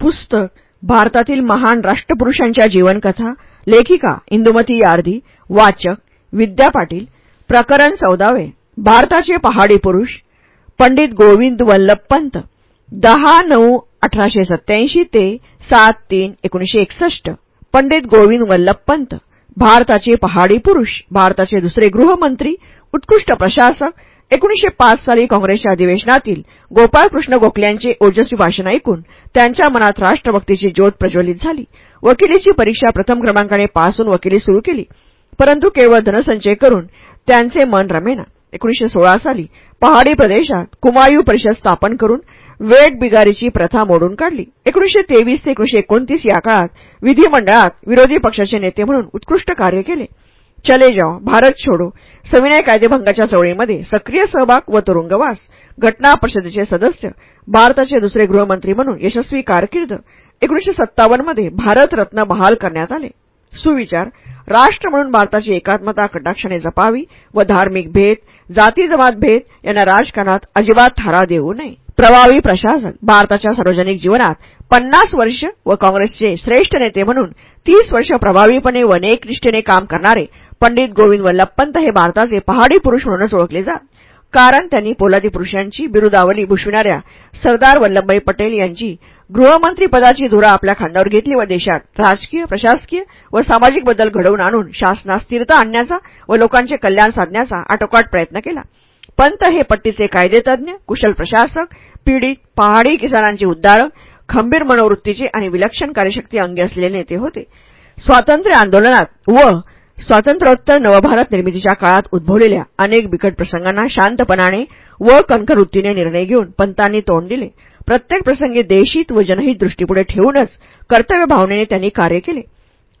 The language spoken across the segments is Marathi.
पुस्तक भारतातील महान राष्ट्रपुरुषांच्या जीवनकथा लेखिका इंदुमती यार्दी वाचक विद्या पाटील प्रकरण चौदावे भारताचे पहाडी पुरुष पंडित गोविंद वल्लभ पंत दहा नऊ अठराशे सत्याऐंशी ते सात तीन एकोणीशे एकसष्ट पंडित गोविंद वल्लभ पंत भारताचे पहाडी पुरुष भारताचे दुसरे गृहमंत्री उत्कृष्ट प्रशासक एकोणीशे पाच साली काँग्रेसच्या अधिवेशनातील गोपाळकृष्ण गोखल्यांचे ओजस्वी भाषण ऐकून त्यांच्या मनात राष्ट्रभक्तीची ज्योत प्रज्वलित झाली. वकिलीची परीक्षा प्रथम क्रमांकाने पास होऊन वकिली सुरू केली. परंतु केवळ धनसंचय करून त्यांचे मन रमेना. एकोणीशे सोळा साली पहाडी प्रदेशात कुमायू परिषद स्थापन करून वेट बिगारीची प्रथा मोडून काढली. एकोणीशे तेवीस ते एकोणीशे एकोणतीस या काळात विधिमंडळात विरोधी पक्षाचे नेते म्हणून उत्कृष्ट कार्य केले. चले जाओ भारत छोडो. सविनय कायदेभंगाच्या चळवळीमध्ये सक्रिय सहभाग व तुरुंगवास घटना परिषदेचे सदस्य भारताचे दुसरे गृहमंत्री म्हणून यशस्वी कारकीर्द एकोणीशे सत्तावन्नमध्ये भारतरत्न बहाल करण्यात आले. सुविचार राष्ट्र म्हणून भारताची एकात्मता कटाक्षाने जपावी व धार्मिक भेद जाती जमात भेद यांना राजकारणात अजिबात थारा देऊ नये. प्रभावी प्रशासन भारताच्या सार्वजनिक जीवनात पन्नास वर्ष व काँग्रेसचे श्रेष्ठ नेते म्हणून तीस वर्ष प्रभावीपणे व नेकनिष्ठेने काम करणारे पंडित गोविंद वल्लभपंत हे भारताचे पहाडी पुरुष म्हणूनच ओळखले जात. कारण त्यांनी पोलादी पुरुषांची बिरुदावली भूषविणाऱ्या सरदार वल्लभभाई पटेल यांची गृहमंत्रीपदाची धुरा आपल्या खांद्यावर घेतली व देशात राजकीय प्रशासकीय व सामाजिक बदल घडवून आणून शासनास स्थिरता आणण्याचा व लोकांचे कल्याण साधण्याचा आटोकाट प्रयत्न केला. पंत हे पट्टीचे कायदेतज्ञ कुशल प्रशासक पीडित पहाडी किसानांचे उद्दारक खंबीर मनोवृत्तीचे आणि विलक्षण कार्यशक्ती अंगी असलेले नेते होते. स्वातंत्र्य आंदोलनात व स्वातंत्र्योत्तर नवभारत निर्मितीच्या काळात उद्भवलेल्या अनेक बिकट प्रसंगांना शांतपणाने व कणखरवृत्तीने निर्णय घेऊन पंतांनी तोंड दिले. प्रत्येक प्रसंगी देशहित व जनहित दृष्टीपुढे ठेवूनच कर्तव्य भावनेने त्यांनी कार्य केले.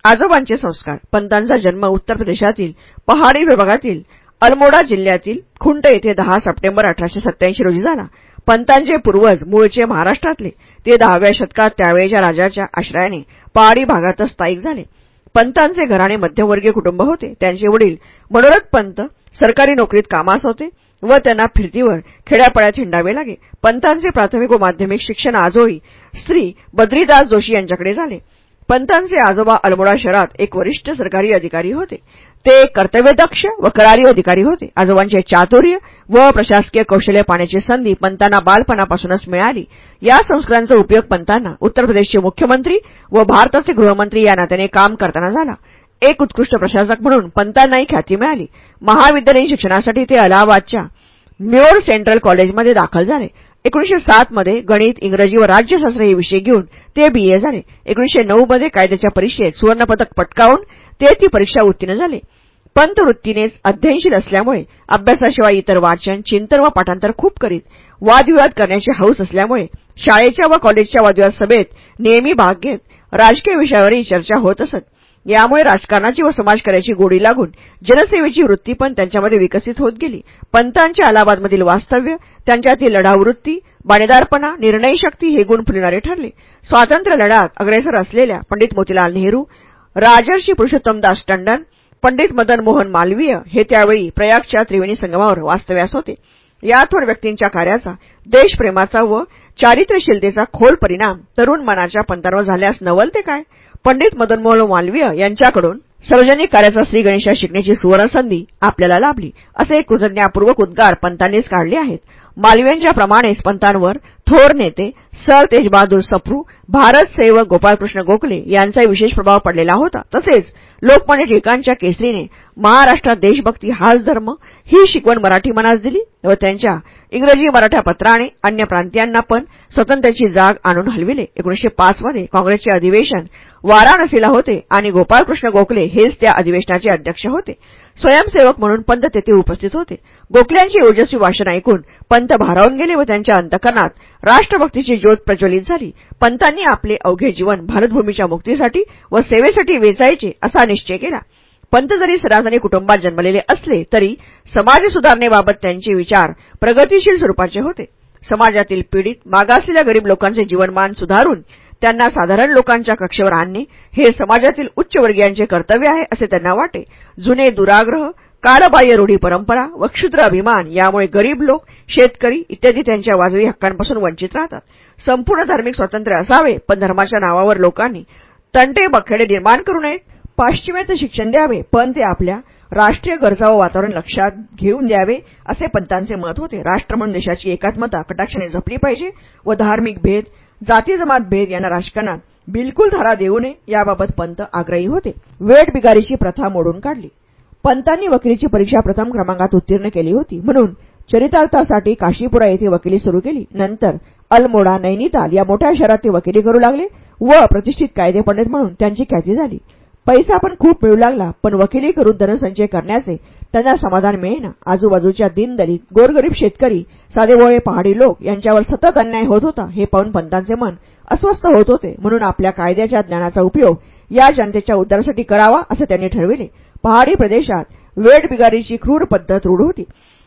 आजोबांचे संस्कार पंतांचा जन्म उत्तर प्रदेशातील पहाडी विभागातील अल्मोडा जिल्ह्यातील खुंट येथे दहा सप्टेंबर अठराशे सत्याऐंशी रोजी झाला. पंतांचे पूर्वज मूळचे महाराष्ट्रातले. ते दहाव्या शतकात त्यावेळच्या राजाच्या आश्रयाने पहाडी भागातच स्थायिक झाले. पंतांचे घराणे मध्यमवर्गीय कुटुंब होते. त्यांचे वडील मनोरथ पंत सरकारी नोकरीत कामास होते व त्यांना फिरतीवर खेड्यापाड्यात हिंडावे लागे. पंतांचे प्राथमिक व माध्यमिक शिक्षण आजोळी स्त्री बद्रीदास जोशी यांच्याकडे झाले. पंतांचे आजोबा अल्मोडा शहरात एक वरिष्ठ सरकारी अधिकारी होते. ते कर्तव्यदक्ष व करारी अधिकारी होते. आजोबांचे चातुर्य व प्रशासकीय कौशल्य पाण्याची संधी पंतांना बालपणापासूनच मिळाली. या संस्कारांचा उपयोग पंतांना उत्तर प्रदेशचे मुख्यमंत्री व भारताचे गृहमंत्री या नात्याने काम करताना झाला. एक उत्कृष्ट प्रशासक म्हणून पंतांनाही ख्याती मिळाली. महाविद्यालयीन शिक्षणासाठी ते अलाहाबादच्या म्योर सेंट्रल कॉलेजमध्ये दाखल झाले. एकोणीशे सातमध्ये गणित इंग्रजी व राज्यशास्त्र हे विषय घेऊन ते बीए झाले. एकोणीशे नऊमध्ये कायद्याच्या परीक्षेत सुवर्णपदक पटकावून ते ती परीक्षा उत्तीर्ण झाले. पंत वृत्तीनेच अध्ययनशील असल्यामुळे अभ्यासाशिवाय इतर वाचन चिंतन व पाठांतर खूप करीत. वादविवाद करण्याची हौस असल्यामुळे शाळेच्या व कॉलेजच्या वादविवाद सभेत नेहमी भाग घेत राजकीय विषयावरही चर्चा होत असत. यामुळे राजकारणाची व समाजकार्याची गोडी लागून जनसेवेची वृत्ती पण त्यांच्यामध्ये विकसित होत गेली. पंतांच्या अलाहाबादमधील वास्तव्य त्यांच्यातील लढावृत्ती बाणेदारपणा निर्णयशक्ती हे गुण फुलणारे ठरले. स्वातंत्र्य लढ्यात अग्रेसर असलेल्या पंडित मोतीलाल नेहरू राजर्षी पुरुषोत्तमदास टंडन पंडित मदन मोहन मालवीय हे त्यावेळी प्रयागच्या त्रिवेणी संगमावर वास्तव्यास होते. या थोर व्यक्तींच्या कार्याचा देशप्रेमाचा व चारित्र्यशीलतेचा खोल परिणाम तरुण मनाच्या पंतांवर झाल्यास नवलते काय? पंडित मदन मोहन मालवीय यांच्याकडून सार्वजनिक कार्याचा श्री गणेशा शिकण्याची सुवर्णसंधी आपल्याला लाभली असे कृतज्ञापूर्वक उद्गार पंतांनीच काढले आहेत. मालव्यांच्या प्रमाणेच पंतांवर थोर नेते सर तेजबहादूर सप्रू भारत सेवक गोपाळकृष्ण गोखले यांचाही विशेष प्रभाव पडलेला होता. तसेच लोकमान्य टिळकांच्या केसरीने महाराष्ट्रात देशभक्ती हाच धर्म ही शिकवण मराठी मनास दिली व त्यांच्या इंग्रजी मराठा पत्राने अन्य प्रांतियांना पण स्वतंत्र्याची जाग आणून हलविले. एकोणीशे पाचमध्ये काँग्रेसचे अधिवेशन वाराणसीला होते आणि गोपाळकृष्ण गोखले हेच त्या अधिवेशनाचे अध्यक्ष होते. स्वयंसेवक म्हणून पंत तेथे उपस्थित होते. गोखल्यांची ओजस्वी भाषण ऐकून पंत भारावून गेले व त्यांच्या अंतकरणात राष्ट्रभक्तीची ज्योत प्रज्वलित झाली. पंतांनी आपले अवघे जीवन भारतभूमीच्या मुक्तीसाठी व सेवेसाठी वेचायचे असा निश्चय केला. पंत जरी सरासरी कुटुंबात जन्मलेले असले तरी समाज सुधारणेबाबत त्यांचे विचार प्रगतीशील स्वरूपाचे होते. समाजातील पीडित मागासलेल्या गरीब लोकांचे जीवनमान सुधारून त्यांना साधारण लोकांच्या कक्षेवर आणणे हे समाजातील उच्चवर्गीयांचे कर्तव्य आहे असे त्यांना वाटे. जुने दुराग्रह कालबाह्य रूढी परंपरा व क्षुद्र अभिमान यामुळे गरीब लोक शेतकरी इत्यादी त्यांच्या वाजवी हक्कांपासून वंचित राहतात. संपूर्ण धार्मिक स्वातंत्र्य असावे पण धर्माच्या नावावर लोकांनी तंटे बखेडे निर्माण करू नयेत. पाश्चिमात्य शिक्षण द्यावे पण ते आपल्या राष्ट्रीय गरजा व वातावरण लक्षात घेऊन द्यावे असे पंतांचे मत होते. राष्ट्र म्हणून देशाची एकात्मता कटाक्षाने जपली पाहिजे व धार्मिक भेद जाती जमात भेद यांना राजकारणात. बिलकुल धारा देऊ नये याबाबत पंत आग्रही होते. वेट बिगारीची प्रथा मोडून काढली. पंतांनी वकिलीची परीक्षा प्रथम क्रमांकात उत्तीर्ण केली होती. म्हणून चरितार्थासाठी काशीपुरा येथे वकिली सुरू केली. नंतर अल्मोडा नैनिताल या मोठ्या शहरात ते वकिली करू लागले व प्रतिष्ठित कायदे पंडित म्हणून त्यांची ख्याती झाली. पैसा पण खूप मिळू लागला पण वकिली करून धनसंचय करण्याचे त्यांना समाधान मिळेना. आजूबाजूच्या दिनदलित गोरगरीब शेतकरी साधेभोळे पहाडी लोक यांच्यावर सतत अन्याय होत होता हे पाहून पंतांचे मन अस्वस्थ होत होते. म्हणून आपल्या कायद्याच्या ज्ञानाचा उपयोग या जनतेच्या उद्धारासाठी करावा असे त्यांनी ठरविले. पहाडी प्रदेशात वेडबिगारीची क्रूर पद्धत रूढ होती.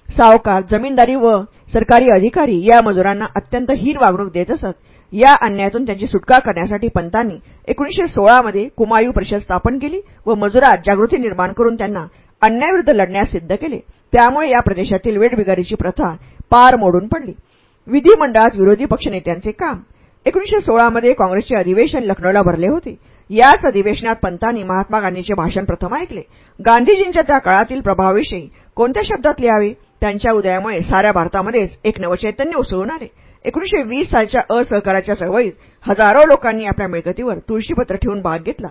सावकार जमीनदारी व सरकारी अधिकारी या मजुरांना अत्यंत हीन वागणूक देत असत. या अन्यायातून त्यांची सुटका करण्यासाठी पंतांनी एकोणीशे सोळामध्ये कुमायू परिषद स्थापन केली व मजुरात जागृती निर्माण करून त्यांना अन्यायाविरुद्ध लढण्यास सिद्ध केले. त्यामुळे या प्रदेशातील वेठबिगारीची प्रथा पार मोडून पडली. विधिमंडळात विरोधी पक्षनेत्यांचे काम. एकोणीशे सोळामध्ये काँग्रेसचे अधिवेशन लखनौला भरले होते. याच अधिवेशनात पंतांनी महात्मा गांधींचे भाषण प्रथम ऐकले. गांधीजींच्या त्या काळातील प्रभावाविषयी कोणत्या शब्दात लिहावे? त्यांच्या उदयामुळे साऱ्या भारतामध्येच एक नवचैतन्य उसळून आले. एकोणीशे वीस सालच्या असहकाराच्या चळवळीत हजारो लोकांनी आपल्या मिळकतीवर तुळशीपत्र ठेवून भाग घेतला.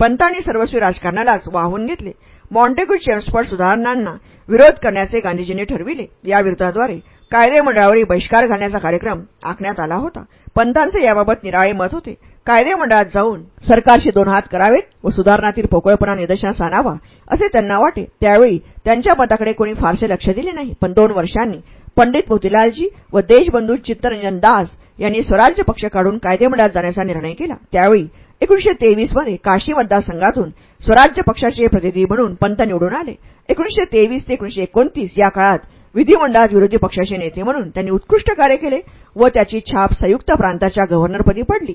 पंतांनी सर्वस्वी राजकारणालाच वाहून घेतले. मॉन्टेग्यू चेम्सफर्ड सुधारणांना विरोध करण्याचे गांधीजींनी ठरविले. या विरोधाद्वारे कायदेमंडळावरही बहिष्कार घालण्याचा कार्यक्रम आखण्यात आला होता. पंतांचे याबाबत निराळे मत होते. कायदेमंडळात जाऊन सरकारशी दोन हात करावेत व सुधारणातील पोकळपणा निदर्शनास आणावा असे त्यांना वाटे. त्यावेळी त्यांच्या मताकडे कोणी फारसे लक्ष दिले नाही. पण दोन वर्षांनी पंडित मोतीलालजी व देशबंधू चित्तरंजन दास यांनी स्वराज्य पक्ष काढून कायदेमंडळात जाण्याचा निर्णय केला. त्यावेळी एकोणीशे तेवीसमध्ये काशी मतदारसंघातून स्वराज्य पक्षाचे प्रतिनिधी म्हणून पंत निवडून आले. एकोणीशे तेवीस ते एकोणीशे एकोणतीस या काळात विधिमंडळात विरोधी पक्षाचे नेते म्हणून त्यांनी उत्कृष्ट कार्य केले व त्याची छाप संयुक्त प्रांताच्या गव्हर्नरपदी पडली.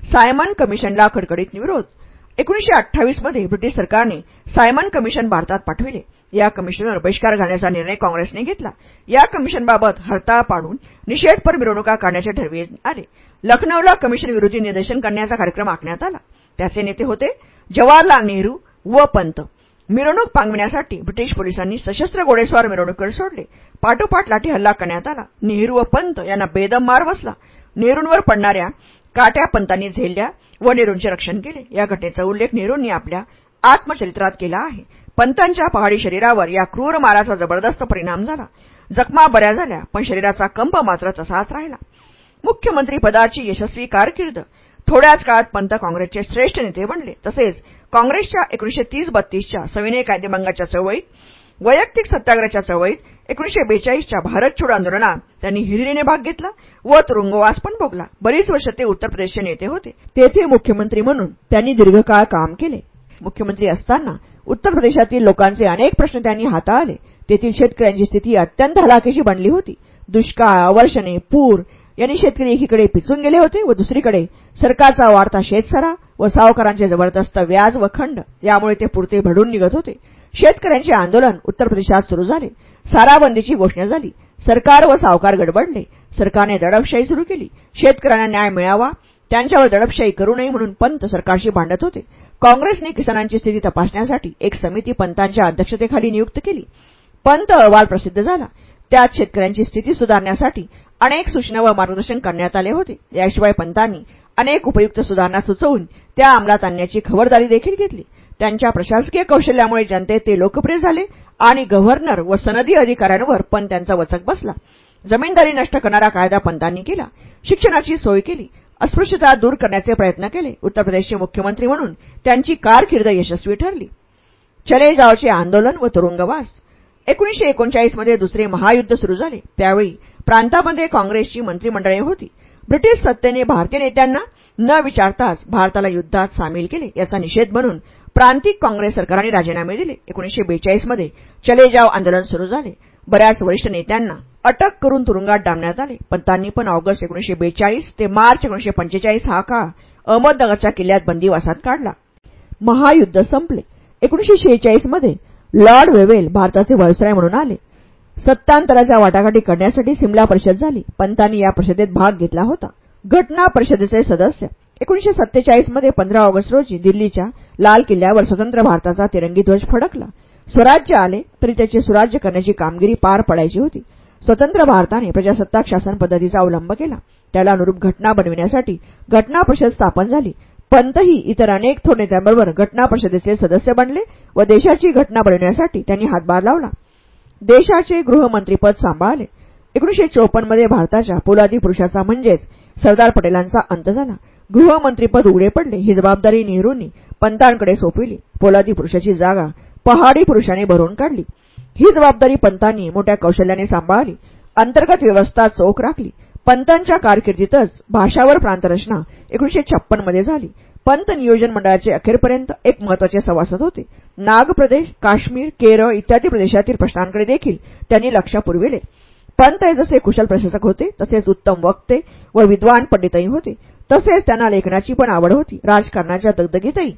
सायमन कमिशनला कडकडीत विरोध एकोणीशे अठ्ठावीसमध्ये ब्रिटिश सरकारने सायमन कमिशन भारतात पाठविले. या कमिशनवर बहिष्कार घालण्याचा निर्णय काँग्रेसने घेतला. या कमिशनबाबत हरताळ पाडून निषेधपर मिरवणुका काढण्याचे ठरविण्यात आले. लखनौला कमिशन विरोधी निदर्शन करण्याचा कार्यक्रम आखण्यात आला. त्याचे नेते होते जवाहरलाल नेहरू व पंत. मिरवणूक पांगविण्यासाठी ब्रिटिश पोलिसांनी सशस्त्र घोडेस्वार मिरवणुकीवर सोडले. पाठोपाठ लाठी हल्ला करण्यात आला. नेहरू व पंत यांना बेदम मार बसला. नेहरूंवर पडणाऱ्या काट्या पंतांनी झेलल्या व नेहरूंचे रक्षण केले. या घटनेचा उल्लेख नेहरूंनी आपल्या आत्मचरित्रात केला आहे. पंतांच्या पहाडी शरीरावर या क्रूर माराचा जबरदस्त परिणाम झाला. जखमा बऱ्या झाल्या पण शरीराचा कंप मात्र तसाच राहिला. मुख्यमंत्री पदाची यशस्वी कारकीर्द. थोड्याच काळात पंत काँग्रेसचे श्रेष्ठ नेते बनले. तसेच काँग्रेसच्या एकोणीशे तीस बत्तीसच्या सविनय कायदेभंगाच्या चळवळीत वैयक्तिक सत्याग्रहाच्या चळवळीत एकोणीशे बेचाळीसच्या भारत छोड आंदोलनात त्यांनी हिरिरीने भाग घेतला व तुरुंगवास पण भोगला. बरीच वर्ष ते उत्तर प्रदेशचे नेते होते. तेथे मुख्यमंत्री म्हणून त्यांनी दीर्घकाळ काम केले. मुख्यमंत्री असताना उत्तर प्रदेशातील लोकांचे अनेक प्रश्न त्यांनी हाताळले. तेथील शेतकऱ्यांची स्थिती अत्यंत हलाखीची बनली होती. दुष्काळ अवर्षणे पूर यांनी शेतकरी एकीकडे पिचून गेले होते व दुसरीकडे सरकारचा वाढता शेतसरा व सावकारांचे जबरदस्त व्याज व खंड यामुळे ते पुरते भडून निघत होते. शेतकऱ्यांचे आंदोलन उत्तर प्रदेशात सुरू झाले. साराबंदीची घोषणा झाली. सरकार व सावकार गडबडले. सरकारने दडपशाही सुरू केली. शेतकऱ्यांना न्याय मिळावा. त्यांच्यावर दडपशाही करू नये म्हणून पंत सरकारशी भांडत होते. काँग्रेसने किसानांची स्थिती तपासण्यासाठी एक समिती पंतांच्या अध्यक्षतेखाली नियुक्त केली. पंत अहवाल प्रसिद्ध झाला. त्यात शेतकऱ्यांची स्थिती सुधारण्यासाठी अनेक सूचना व मार्गदर्शन करण्यात आले होते. याशिवाय पंतांनी अनेक उपयुक्त सुधारणा सुचवून त्या अंमलात आणण्याची खबरदारी देखील घेतली. त्यांच्या प्रशासकीय कौशल्यामुळे जनतेत ते लोकप्रिय झाले आणि गव्हर्नर व सनदी अधिकाऱ्यांवर पण त्यांचा वचक बसला. जमीनदारी नष्ट करणारा कायदा पंतांनी केला. शिक्षणाची सोय केली. अस्पृश्यता दूर करण्याचे प्रयत्न केले. उत्तर प्रदेशचे मुख्यमंत्री म्हणून त्यांची कारकीर्द यशस्वी ठरली. चले जावचे आंदोलन व तुरुंगवास. एकोणीशे एकोणचाळीसमध्ये दुसरे महायुद्ध सुरू झाले. त्यावेळी प्रांतामध्ये काँग्रेसची मंत्रिमंडळे होती. ब्रिटिश सत्तेने भारतीय नेत्यांना न विचारताच भारताला युद्धात सामील केले याचा निषेध म्हणून प्रांतिक काँग्रेस सरकारने राजीनामे दिले. एकोणीशे बेचाळीसमध्ये चले जाव आंदोलन सुरू झाले. बऱ्याच वरिष्ठ नेत्यांना अटक करून तुरुंगात डांबण्यात आले. पण त्यांनी पण ऑगस्ट एकोणीशे बेचाळीस ते मार्च एकोणीशे पंचेचाळीस हा काळ अहमदनगरच्या किल्ल्यात बंदिवासात काढला. महायुद्ध संपले. एकोणीशे शेहेचाळीसमध्ये लॉर्ड वेवेल भारताचे व्हायसराय म्हणून आले. सत्तांतराच्या वाटाघाटी करण्यासाठी सिमला परिषद झाली पंतांनी या परिषदेत भाग घेतला होता. घटना परिषदेचे सदस्य. एकोणीशे सत्तेचाळीसमध्ये पंधरा ऑगस्ट रोजी दिल्लीच्या लाल किल्ल्यावर स्वतंत्र भारताचा तिरंगी ध्वज फडकला. स्वराज्य आले तरी त्याचे सुराज्य करण्याची कामगिरी पार पडायची होती. स्वतंत्र भारताने प्रजासत्ताक शासन पद्धतीचा अवलंब केला. त्याला अनुरूप घटना बनविण्यासाठी घटना परिषद स्थापन झाली. पंतही इतर अनेक थोर नेत्यांबरोबर घटना परिषदेचे सदस्य बनले व देशाची घटना बनविण्यासाठी त्यांनी हातभार लावला. देशाचे गृहमंत्रीपद सांभाळले. एकोणीशे चोपन्नमध्ये भारताच्या पोलादी पुरुषाचा म्हणजेच सरदार पटेलांचा अंत झाला. गृहमंत्रीपद उघडे पडले ही जबाबदारी नेहरूंनी पंतांकडे सोपविली. पोलादी पुरुषाची जागा पहाडी पुरुषाने भरून काढली. ही जबाबदारी पंतांनी मोठ्या कौशल्याने सांभाळली. अंतर्गत व्यवस्था चोख राखली. पंतांच्या कारकिर्दीतच भाषावर प्रांतरचना एकोणीशे छप्पनमध्ये झाली. पंत नियोजन मंडळाचे अखेरपर्यंत एक महत्त्वाचे सभासद होते. नाग प्रदेश काश्मीर केरळ इत्यादी प्रदेशातील प्रश्नांकडे देखील त्यांनी लक्ष पुरविले. पंत हे जसे कुशल प्रशासक होते तसेच उत्तम वक्ते व विद्वान पंडितही होते. तसेच त्यांना लेखनाची पण आवड होती. राजकारणाच्या दगदगीतही.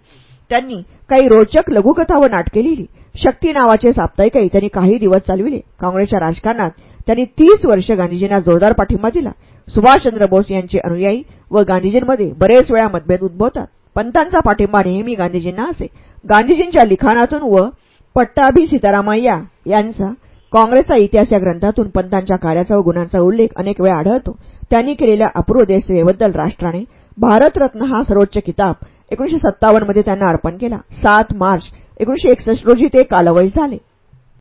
त्यांनी काही रोचक लघुकथा व नाटके लिहिली. शक्ती नावाचे साप्ताहिकही त्यांनी काही दिवस चालविले. काँग्रेसच्या राजकारणात त्यांनी तीस वर्ष गांधीजींना जोरदार पाठिंबा दिला. सुभाषचंद्र बोस यांचे अनुयायी व गांधीजींमध्ये बरेच वेळा मतभेद उद्भवतात. पंतांचा पाठिंबा नेहमी गांधीजींना असे. गांधीजींच्या लिखाणातून व पट्टाभी सीतारामय्या यांचा काँग्रेसचा इतिहास या ग्रंथातून पंतांच्या कार्याचा व गुणांचा उल्लेख अनेक वेळा आढळतो. त्यांनी केलेल्या अपूर्व देशसेवेबद्दल राष्ट्राने भारतरत्न हा सर्वोच्च किताब एकोणीशे सत्तावन्नमध्ये त्यांना अर्पण केला. सात मार्च एकोणीशे एकसष्ट रोजी ते कालवश झाले.